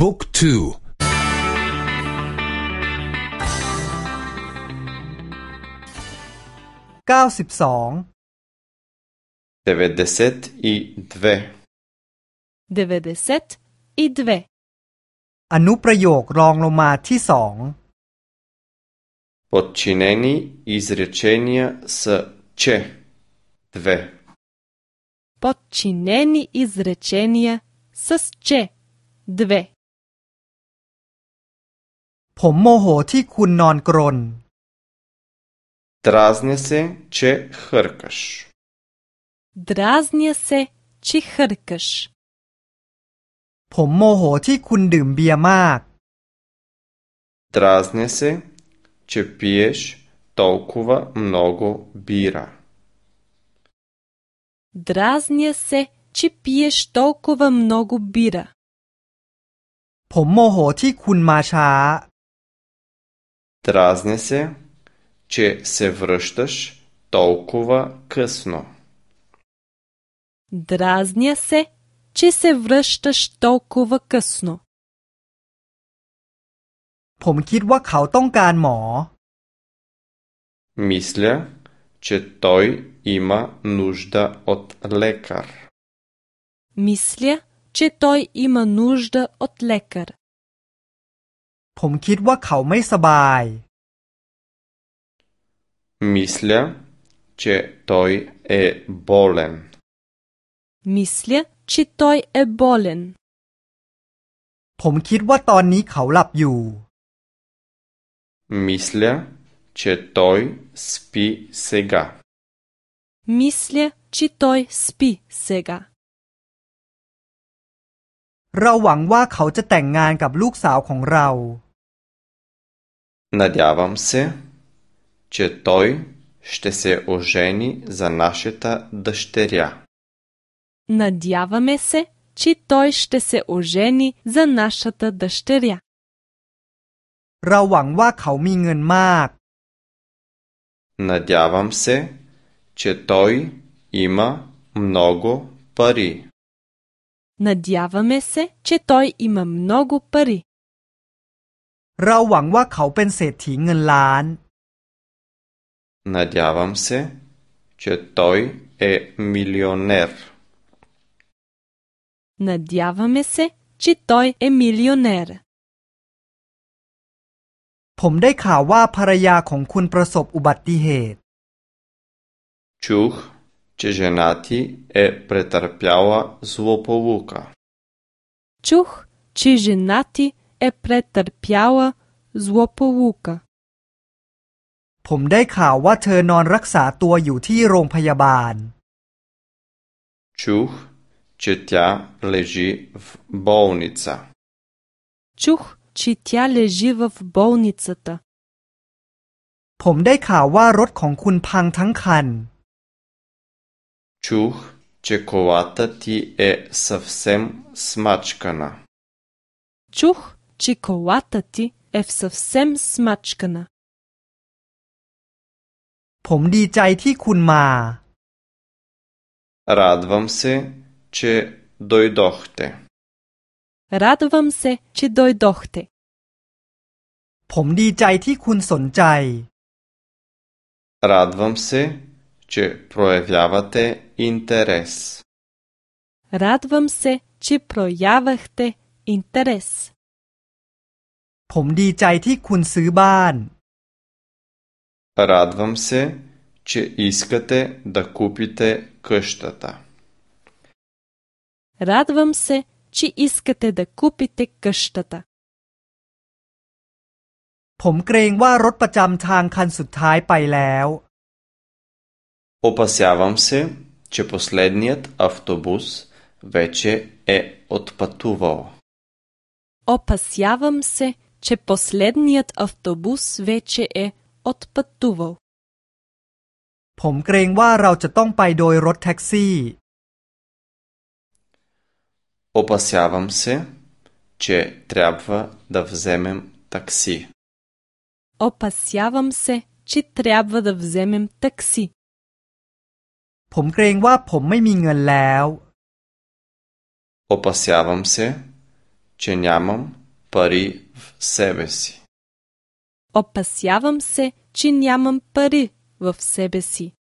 บุ๊กทูเก้าสิบสองเดเวเดเซตอีดเว92 อนุประโยครองลงมาที่สอง Подчинени изречения са че. Две. Подчинени изречения с че. Две. ผมโมโหที่คุณนอนกรน Дразня се, че хъркаш. Дразня се, че хъркаш. ผมโมโหที่คุณดื่มเบียร์มาก Дразня се, че пиеш толкова много бира. Дразня се, че пиеш толкова много бира. ผมโมโหที่คุณมาช้า Дразня се, че се връщаш толкова късно. Дразня се, че се връщаш толкова късно. ผมคิดว่าเขาต้องการหมอ Мисля, че той има нужда от лекар. Мисля, че той има нужда от лекар. ผมคิดว่าเขาไม่สบาย Мисля, че той е болен. Мисля, че той е болен. ผมคิดว่าตอนนี้เขาหลับอยู่ Мисля, че той спи сега. Мисля, че той спи сега. เราหวังว่าเขาจะแต่งงานกับลูกสาวของเรา Надявам се, че той ще се ожени за нашата дъщеря. Надяваме се, че той ще се ожени за нашата дъщеря. เราหวังว่าเขามีเงินมาก Надявам се, че той има много пари. Надяваме се, че той има много пари. เราหวังว่าเขาเป็นเศรษฐีเงินล้าน Надявам се, че той е милионер. Надяваме се, че той е милионер. ผมได้ข่าวว่าภรรยาของคุณประสบอุบัติเหตุ Чух, че жена ти е претърпяла злополука. Чух, че жена ти е претърпяла злополука. ผมได้ข่าวว่าเธอนอนรักษาตัวอยู่ที่โรงพยาบาล Чух, че тя лежи в болница. Чух, че тя лежи в болницата. ผมได้ข่าวว่ารถของคุณพังทั้งคัน Чух, че колата ти е съвсем смачкана. Чух, че колата ти е съвсем смачкана. ผมดีใจที่คุณมา Радвам се, че дойдохте. Радвам се, че дойдохте. ผมดีใจที่คุณสนใจ Радвам се, че проявявате интерес. Радвам се, че проявахте интерес. ผมดีใจที่คุณซื้อบ้าน Радвам се, че искате да купите къщата. Радвам се, че искате да купите къщата. ผมเกรงว่ารถประจำทางคันสุดท้ายไปแล้ว Опасявам се, че последният автобус вече е отпътувал. Опасявам се, че последният автобус вече е отпътувал. ผมเกรงว่าเราจะต้องไปโดยรถแท็กซี่ Опасявам се, че трябва да вземем такси. Опасявам се, че трябва да вземем такси. ผมเกรงว่าผมไม่มีเงินแล้ว Опасявам се, че нямам пари в себе си. Опасявам се, че нямам пари в себе си.